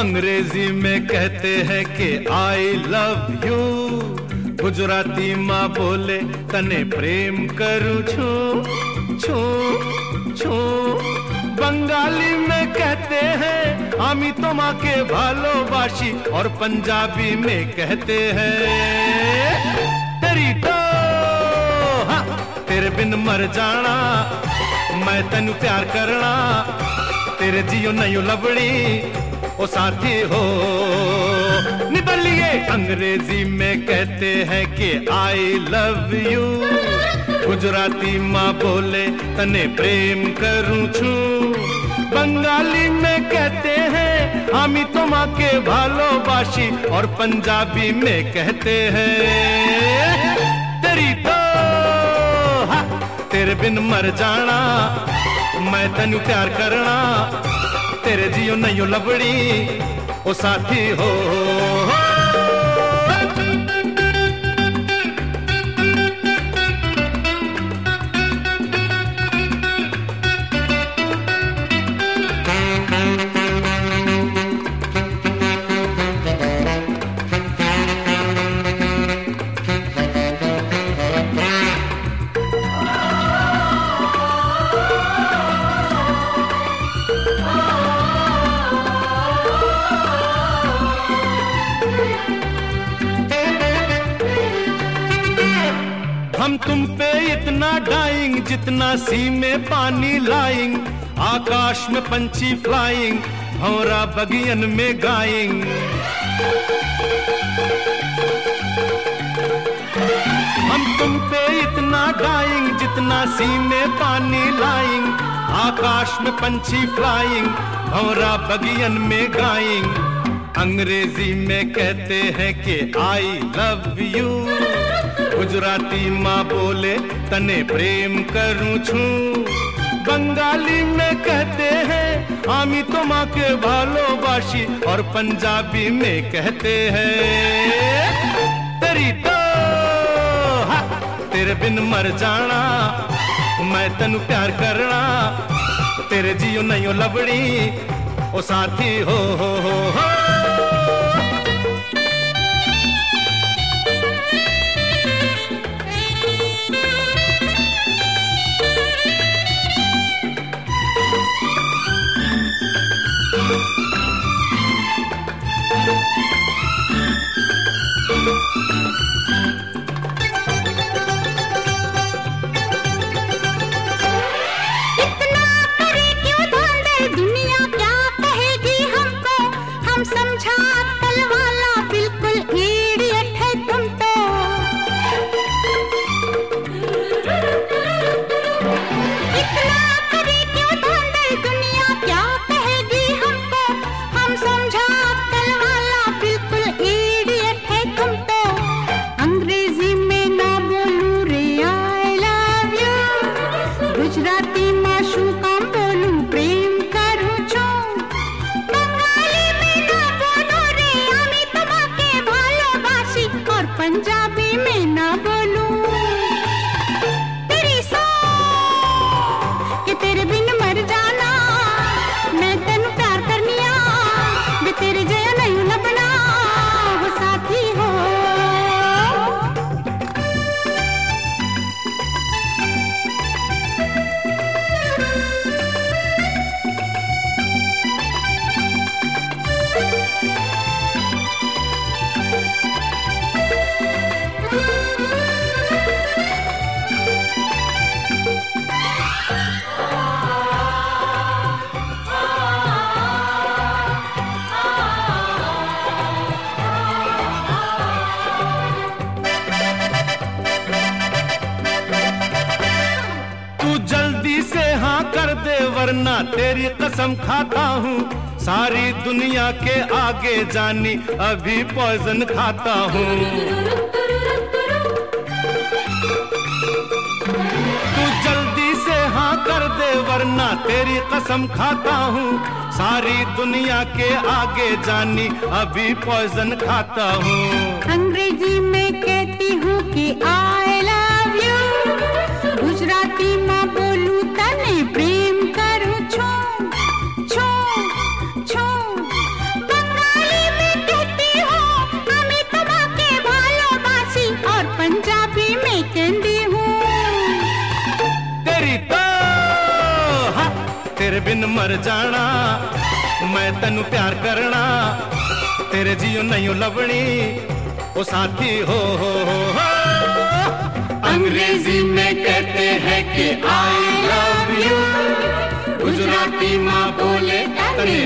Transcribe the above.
अंग्रेज़ी में कहते हैं कि आई लव यू गुजराती माँ बोले तने प्रेम करूँ छू छू छू। बंगाली में कहते हैं आमी तो माँ के भालोबाशी और पंजाबी में कहते हैं तेरी तो हाँ, तेरे बिन मर जाना मैं तेन प्यार करना। तेरे जियो नहीं लबड़ी ओ साथी हो, निबलिए अंग्रेज़ी में कहते हैं कि आई लव यू गुजराती माँ बोले, तने प्रेम करूँ छू। बंगाली में कहते हैं आमी तो माँ के भालोबाशी और पंजाबी में कहते हैं, तेरी तो तेरे बिन मर जाना, मैं तेन प्यार करना। तेरे जियो नहीं लबड़ी ओ साथी हो, तुम पे इतना डाइंग जितना सी में पानी लाइंग आकाश में पंछी फ्लाइंग भौरा बगियन में गाइंग हम तुम पे इतना डाइंग जितना सी में पानी लाइंग आकाश में पंछी फ्लाइंग भौरा बगियन में गाइंग अंग्रेज़ी में कहते हैं कि आई लव यू गुजराती माँ बोले तने प्रेम करूँ छू बंगाली में कहते हैं आमी तो माँ के भालोबाशी और पंजाबी में कहते हैं तेरी तो तेरे बिन मर जाना मैं तेन प्यार करना तेरे जियो नहीं लबड़ी ओ साथी हो हो हो, हो। वरना तेरी कसम खाता हूँ। सारी दुनिया के आगे जानी, अभी पॉइजन खाता हूँ। तू जल्दी से हाँ कर दे, वरना तेरी कसम खाता हूँ। सारी दुनिया के आगे जानी, अभी पॉइजन खाता हूँ। अंग्रेज़ी में कहती हूँ कि आई बिन मर जाना मैं तेन प्यार करना तेरे जियो नहीं लवणी ओ साथी हो हो हो, हो। अंग्रेज़ी में कहते हैं कि आई लव यू गुजराती माँ बोले तने